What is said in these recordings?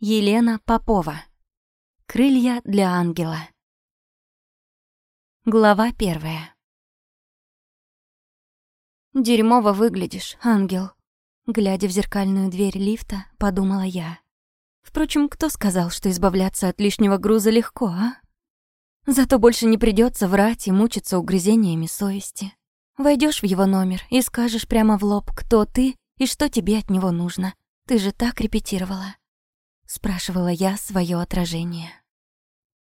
Елена Попова. Крылья для ангела. Глава первая. «Дерьмово выглядишь, ангел», — глядя в зеркальную дверь лифта, подумала я. Впрочем, кто сказал, что избавляться от лишнего груза легко, а? Зато больше не придется врать и мучиться угрызениями совести. Войдешь в его номер и скажешь прямо в лоб, кто ты и что тебе от него нужно. Ты же так репетировала спрашивала я свое отражение.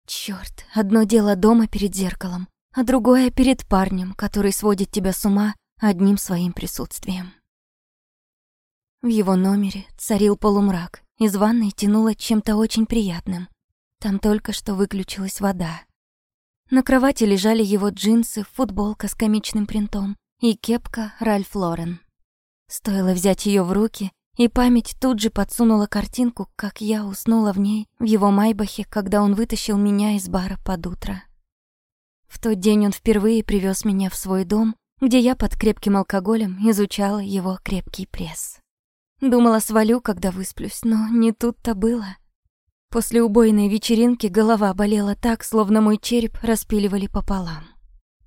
Черт, одно дело дома перед зеркалом, а другое перед парнем, который сводит тебя с ума одним своим присутствием. В его номере царил полумрак, из ванной тянуло чем-то очень приятным. Там только что выключилась вода. На кровати лежали его джинсы, футболка с комичным принтом и кепка Ральф Лорен. Стоило взять ее в руки, и память тут же подсунула картинку, как я уснула в ней, в его майбахе, когда он вытащил меня из бара под утро. В тот день он впервые привез меня в свой дом, где я под крепким алкоголем изучала его крепкий пресс. Думала, свалю, когда высплюсь, но не тут-то было. После убойной вечеринки голова болела так, словно мой череп распиливали пополам.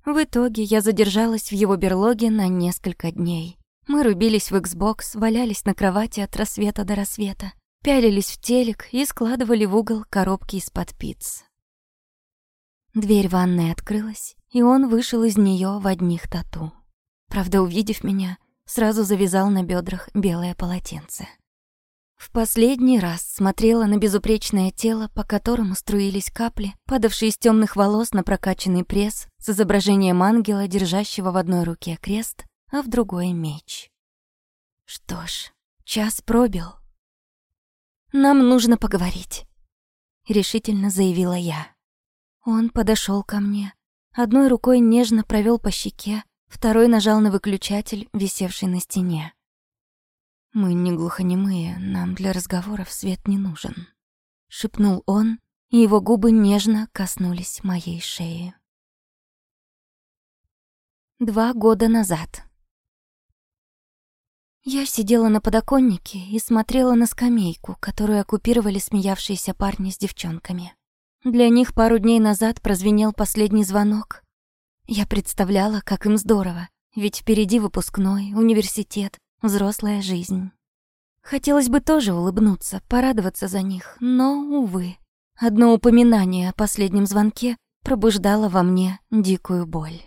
В итоге я задержалась в его берлоге на несколько дней. Мы рубились в Xbox, валялись на кровати от рассвета до рассвета, пялились в телек и складывали в угол коробки из-под пиц. Дверь ванной открылась, и он вышел из нее в одних тату. Правда, увидев меня, сразу завязал на бедрах белое полотенце. В последний раз смотрела на безупречное тело, по которому струились капли, падавшие из темных волос на прокачанный пресс с изображением ангела, держащего в одной руке крест, а в другой меч. Что ж, час пробил. «Нам нужно поговорить», — решительно заявила я. Он подошел ко мне, одной рукой нежно провел по щеке, второй нажал на выключатель, висевший на стене. «Мы не глухонемые, нам для разговоров свет не нужен», — шепнул он, и его губы нежно коснулись моей шеи. Два года назад. Я сидела на подоконнике и смотрела на скамейку, которую оккупировали смеявшиеся парни с девчонками. Для них пару дней назад прозвенел последний звонок. Я представляла, как им здорово, ведь впереди выпускной, университет, взрослая жизнь. Хотелось бы тоже улыбнуться, порадоваться за них, но, увы, одно упоминание о последнем звонке пробуждало во мне дикую боль.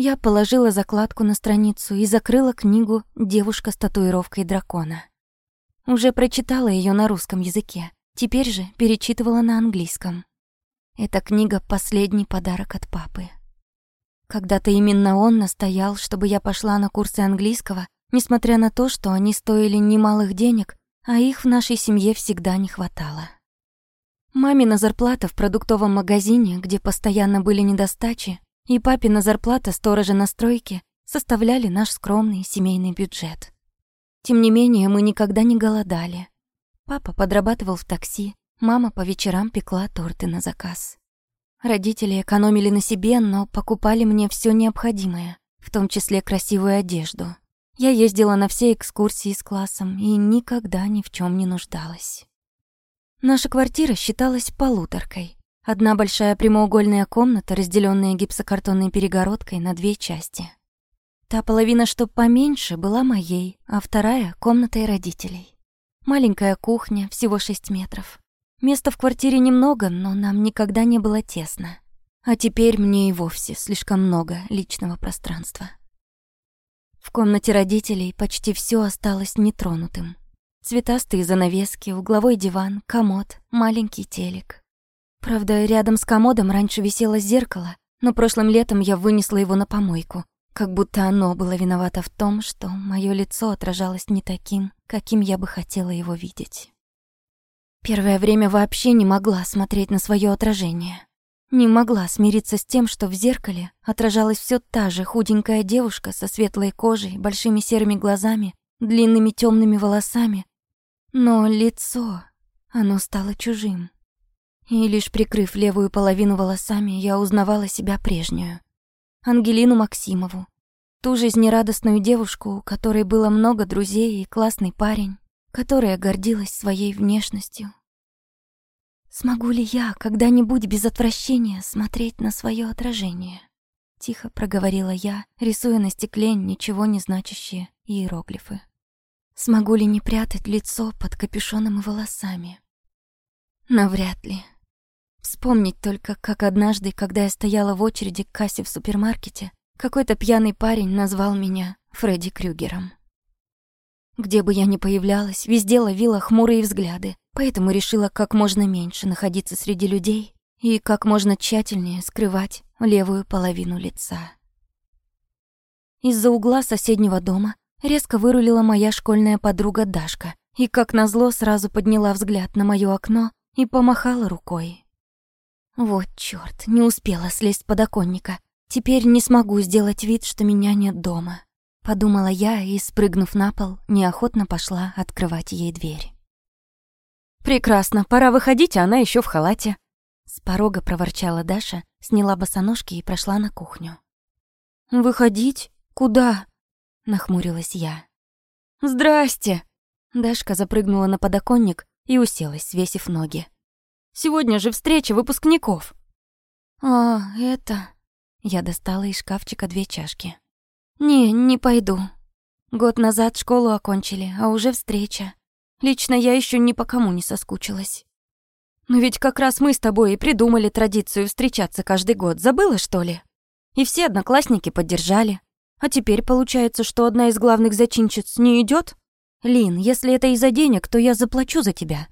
Я положила закладку на страницу и закрыла книгу «Девушка с татуировкой дракона». Уже прочитала ее на русском языке, теперь же перечитывала на английском. Эта книга — последний подарок от папы. Когда-то именно он настоял, чтобы я пошла на курсы английского, несмотря на то, что они стоили немалых денег, а их в нашей семье всегда не хватало. Мамина зарплата в продуктовом магазине, где постоянно были недостачи, и папина зарплата сторожа на стройке составляли наш скромный семейный бюджет. Тем не менее, мы никогда не голодали. Папа подрабатывал в такси, мама по вечерам пекла торты на заказ. Родители экономили на себе, но покупали мне все необходимое, в том числе красивую одежду. Я ездила на все экскурсии с классом и никогда ни в чем не нуждалась. Наша квартира считалась полуторкой. Одна большая прямоугольная комната, разделенная гипсокартонной перегородкой на две части. Та половина, что поменьше, была моей, а вторая — комнатой родителей. Маленькая кухня, всего 6 метров. Места в квартире немного, но нам никогда не было тесно. А теперь мне и вовсе слишком много личного пространства. В комнате родителей почти все осталось нетронутым. Цветастые занавески, угловой диван, комод, маленький телек. Правда, рядом с комодом раньше висело зеркало, но прошлым летом я вынесла его на помойку, как будто оно было виновато в том, что мое лицо отражалось не таким, каким я бы хотела его видеть. Первое время вообще не могла смотреть на свое отражение. Не могла смириться с тем, что в зеркале отражалась все та же худенькая девушка со светлой кожей, большими серыми глазами, длинными темными волосами. Но лицо, оно стало чужим. И лишь прикрыв левую половину волосами, я узнавала себя прежнюю. Ангелину Максимову. Ту жизнерадостную девушку, у которой было много друзей и классный парень. которая гордилась своей внешностью. Смогу ли я когда-нибудь без отвращения смотреть на свое отражение? Тихо проговорила я, рисуя на стекле ничего не значащие иероглифы. Смогу ли не прятать лицо под капюшоном и волосами? Навряд ли. Вспомнить только, как однажды, когда я стояла в очереди к кассе в супермаркете, какой-то пьяный парень назвал меня Фредди Крюгером. Где бы я ни появлялась, везде ловила хмурые взгляды, поэтому решила как можно меньше находиться среди людей и как можно тщательнее скрывать левую половину лица. Из-за угла соседнего дома резко вырулила моя школьная подруга Дашка и, как назло, сразу подняла взгляд на моё окно и помахала рукой. Вот чёрт, не успела слезть с подоконника. Теперь не смогу сделать вид, что меня нет дома. Подумала я и, спрыгнув на пол, неохотно пошла открывать ей дверь. «Прекрасно, пора выходить, а она еще в халате». С порога проворчала Даша, сняла босоножки и прошла на кухню. «Выходить? Куда?» — нахмурилась я. «Здрасте!» Дашка запрыгнула на подоконник и уселась, свесив ноги. «Сегодня же встреча выпускников!» «А, это...» Я достала из шкафчика две чашки. «Не, не пойду. Год назад школу окончили, а уже встреча. Лично я еще ни по кому не соскучилась. Но ведь как раз мы с тобой и придумали традицию встречаться каждый год, забыла, что ли? И все одноклассники поддержали. А теперь получается, что одна из главных зачинщиц не идет? Лин, если это из-за денег, то я заплачу за тебя.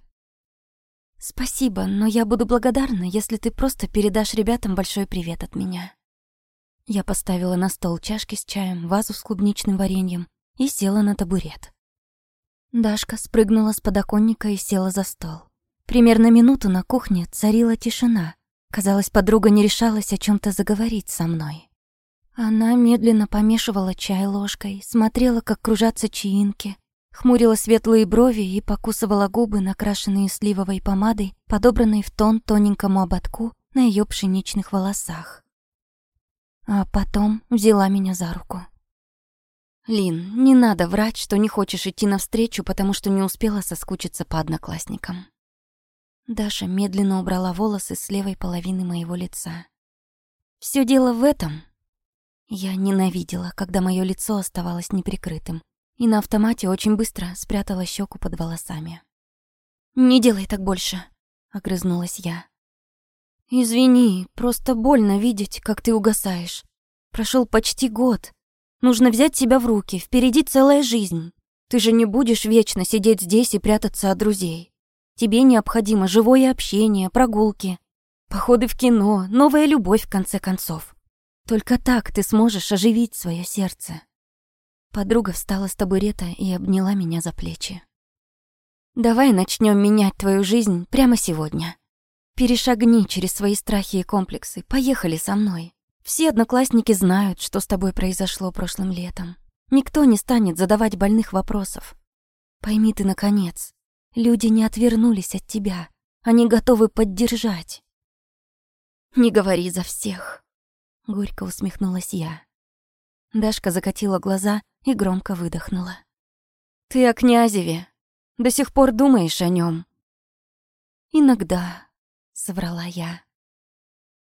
Спасибо, но я буду благодарна, если ты просто передашь ребятам большой привет от меня. Я поставила на стол чашки с чаем, вазу с клубничным вареньем и села на табурет. Дашка спрыгнула с подоконника и села за стол. Примерно минуту на кухне царила тишина. Казалось, подруга не решалась о чем то заговорить со мной. Она медленно помешивала чай ложкой, смотрела, как кружатся чаинки, хмурила светлые брови и покусывала губы, накрашенные сливовой помадой, подобранной в тон тоненькому ободку на ее пшеничных волосах а потом взяла меня за руку. «Лин, не надо врать, что не хочешь идти навстречу, потому что не успела соскучиться по одноклассникам». Даша медленно убрала волосы с левой половины моего лица. Все дело в этом». Я ненавидела, когда мое лицо оставалось неприкрытым, и на автомате очень быстро спрятала щеку под волосами. «Не делай так больше», — огрызнулась я. «Извини, просто больно видеть, как ты угасаешь. Прошел почти год. Нужно взять себя в руки, впереди целая жизнь. Ты же не будешь вечно сидеть здесь и прятаться от друзей. Тебе необходимо живое общение, прогулки, походы в кино, новая любовь, в конце концов. Только так ты сможешь оживить свое сердце». Подруга встала с табурета и обняла меня за плечи. «Давай начнем менять твою жизнь прямо сегодня». Перешагни через свои страхи и комплексы. Поехали со мной. Все одноклассники знают, что с тобой произошло прошлым летом. Никто не станет задавать больных вопросов. Пойми ты, наконец, люди не отвернулись от тебя. Они готовы поддержать. Не говори за всех. Горько усмехнулась я. Дашка закатила глаза и громко выдохнула. Ты о князеве. До сих пор думаешь о нем. Иногда, соврала я.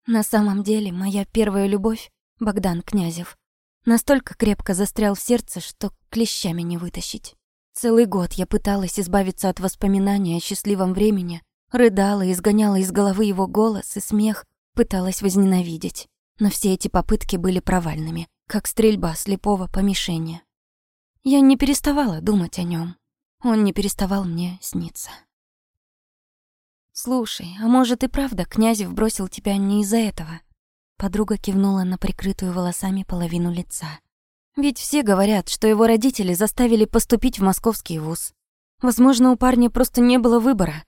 На самом деле, моя первая любовь, Богдан Князев, настолько крепко застрял в сердце, что клещами не вытащить. Целый год я пыталась избавиться от воспоминаний о счастливом времени, рыдала, изгоняла из головы его голос и смех, пыталась возненавидеть. Но все эти попытки были провальными, как стрельба слепого по мишени. Я не переставала думать о нем. Он не переставал мне сниться. «Слушай, а может и правда Князев бросил тебя не из-за этого?» Подруга кивнула на прикрытую волосами половину лица. «Ведь все говорят, что его родители заставили поступить в московский вуз. Возможно, у парня просто не было выбора.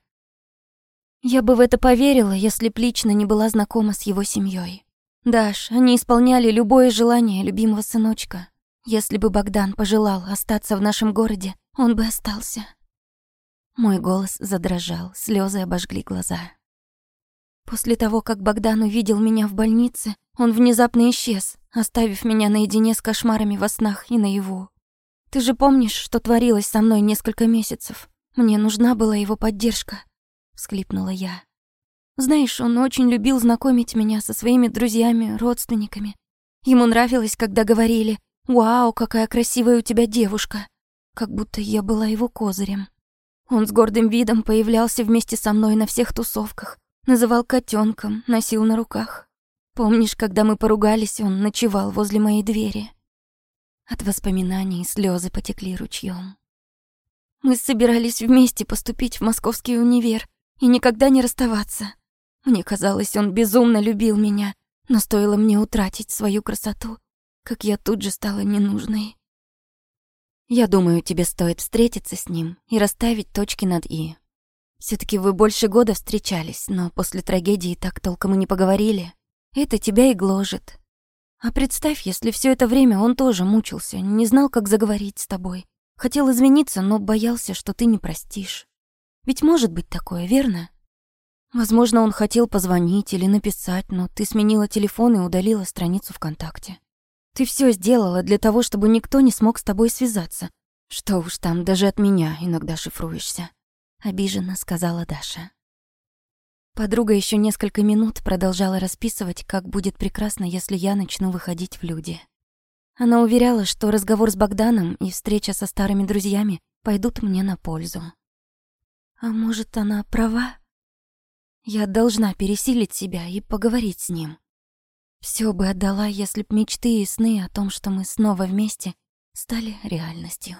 Я бы в это поверила, если б лично не была знакома с его семьей. Даш, они исполняли любое желание любимого сыночка. Если бы Богдан пожелал остаться в нашем городе, он бы остался. Мой голос задрожал, слезы обожгли глаза. После того, как Богдан увидел меня в больнице, он внезапно исчез, оставив меня наедине с кошмарами во снах и наяву. Ты же помнишь, что творилось со мной несколько месяцев? Мне нужна была его поддержка, всхлипнула я. Знаешь, он очень любил знакомить меня со своими друзьями, родственниками. Ему нравилось, когда говорили «Вау, какая красивая у тебя девушка», как будто я была его козырем. Он с гордым видом появлялся вместе со мной на всех тусовках, называл котенком, носил на руках. Помнишь, когда мы поругались, он ночевал возле моей двери? От воспоминаний слезы потекли ручьем. Мы собирались вместе поступить в московский универ и никогда не расставаться. Мне казалось, он безумно любил меня, но стоило мне утратить свою красоту, как я тут же стала ненужной. Я думаю, тебе стоит встретиться с ним и расставить точки над «и». все таки вы больше года встречались, но после трагедии так толком и не поговорили. Это тебя и гложет. А представь, если все это время он тоже мучился, не знал, как заговорить с тобой. Хотел извиниться, но боялся, что ты не простишь. Ведь может быть такое, верно? Возможно, он хотел позвонить или написать, но ты сменила телефон и удалила страницу ВКонтакте. Ты все сделала для того, чтобы никто не смог с тобой связаться. Что уж там, даже от меня иногда шифруешься. Обиженно сказала Даша. Подруга еще несколько минут продолжала расписывать, как будет прекрасно, если я начну выходить в люди. Она уверяла, что разговор с Богданом и встреча со старыми друзьями пойдут мне на пользу. А может, она права? Я должна пересилить себя и поговорить с ним. Все бы отдала, если б мечты и сны о том, что мы снова вместе, стали реальностью.